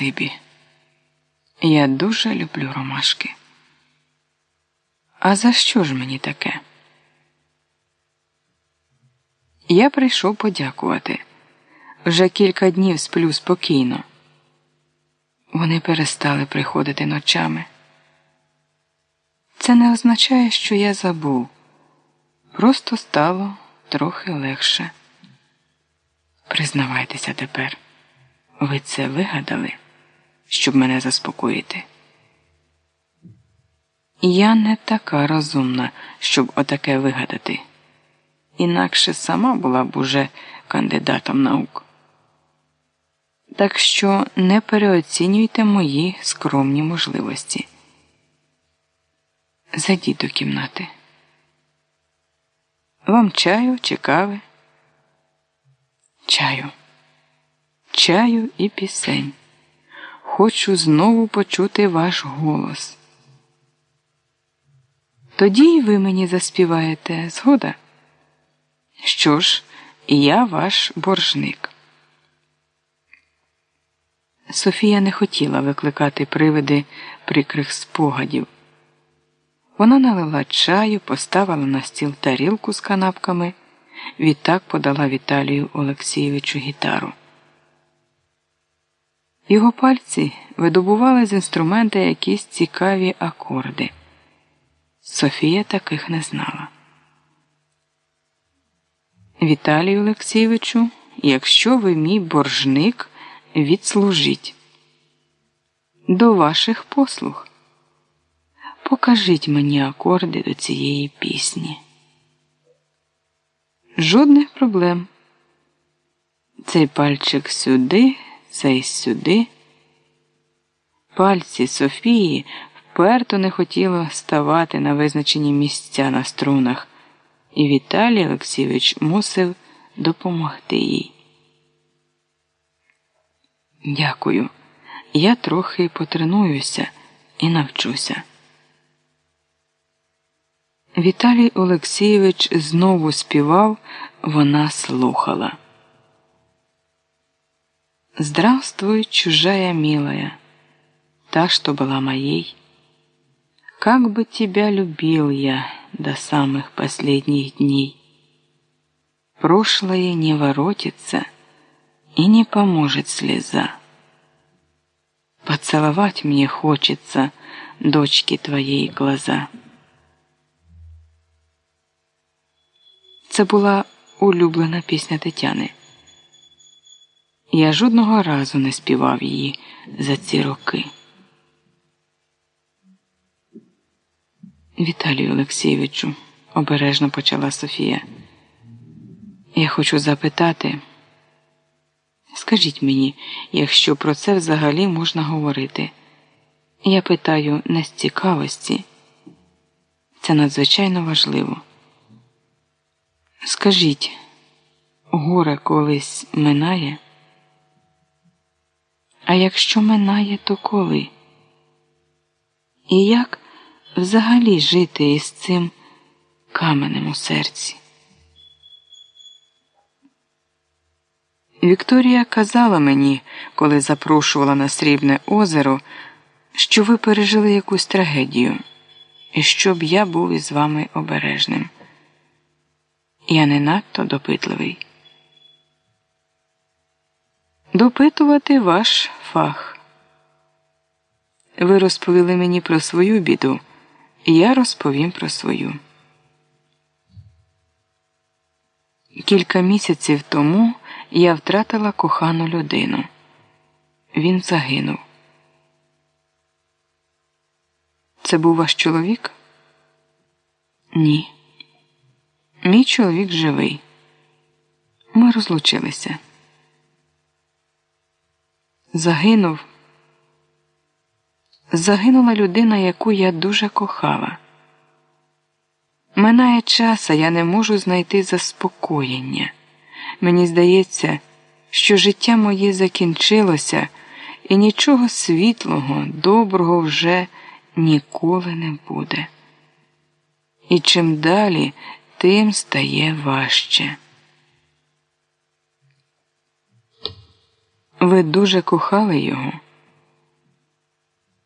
спасибі. Я дуже люблю ромашки. А за що ж мені таке? Я прийшов подякувати. Вже кілька днів сплю спокійно. Вони перестали приходити ночами. Це не означає, що я забув. Просто стало трохи легше. Признавайтеся тепер, ви це вигадали, щоб мене заспокоїти. Я не така розумна, щоб отаке вигадати. Інакше сама була б уже кандидатом наук. Так що не переоцінюйте мої скромні можливості. Зайдіть до кімнати. Вам чаю чи кави? Чаю, чаю і пісень. Хочу знову почути ваш голос. Тоді й ви мені заспіваєте згода. Що ж, я ваш боржник. Софія не хотіла викликати привиди прикрих спогадів. Вона налила чаю, поставила на стіл тарілку з канапками, відтак подала Віталію Олексійовичу гітару. Його пальці видобували з інструмента якісь цікаві акорди. Софія таких не знала. Віталію Олексійовичу, якщо ви мій боржник, відслужіть. До ваших послуг. Покажіть мені акорди до цієї пісні. Жодних проблем. Цей пальчик сюди, цей сюди. Пальці Софії вперто не хотіло ставати на визначені місця на струнах, і Віталій Олексійович мусив допомогти їй. Дякую. Я трохи потренуюся і навчуся. Віталій Олексійович знову співав, вона слухала. Здравствуй, чужая милая, та, что была моей. Как бы тебя любил я до самых последних дней. Прошлое не воротится и не поможет слеза. Поцеловать мне хочется, дочки твоей глаза. Це була улюблена пісня Тетяни. Я жодного разу не співав її за ці роки. Віталію Олексійовичу, обережно почала Софія. Я хочу запитати, скажіть мені, якщо про це взагалі можна говорити. Я питаю не з цікавості. Це надзвичайно важливо. Скажіть, горе колись минає? А якщо минає, то коли? І як взагалі жити із цим каменем у серці? Вікторія казала мені, коли запрошувала на срібне озеро, що ви пережили якусь трагедію, і щоб я був із вами обережним. Я не надто допитливий. Допитувати ваш фах. Ви розповіли мені про свою біду, і я розповім про свою. Кілька місяців тому я втратила кохану людину. Він загинув. Це був ваш чоловік? Ні. Мій чоловік живий. Ми розлучилися. Загинув. Загинула людина, яку я дуже кохала. Минає час, а я не можу знайти заспокоєння. Мені здається, що життя моє закінчилося, і нічого світлого, доброго вже ніколи не буде. І чим далі, тим стає важче. Ви дуже кохали його.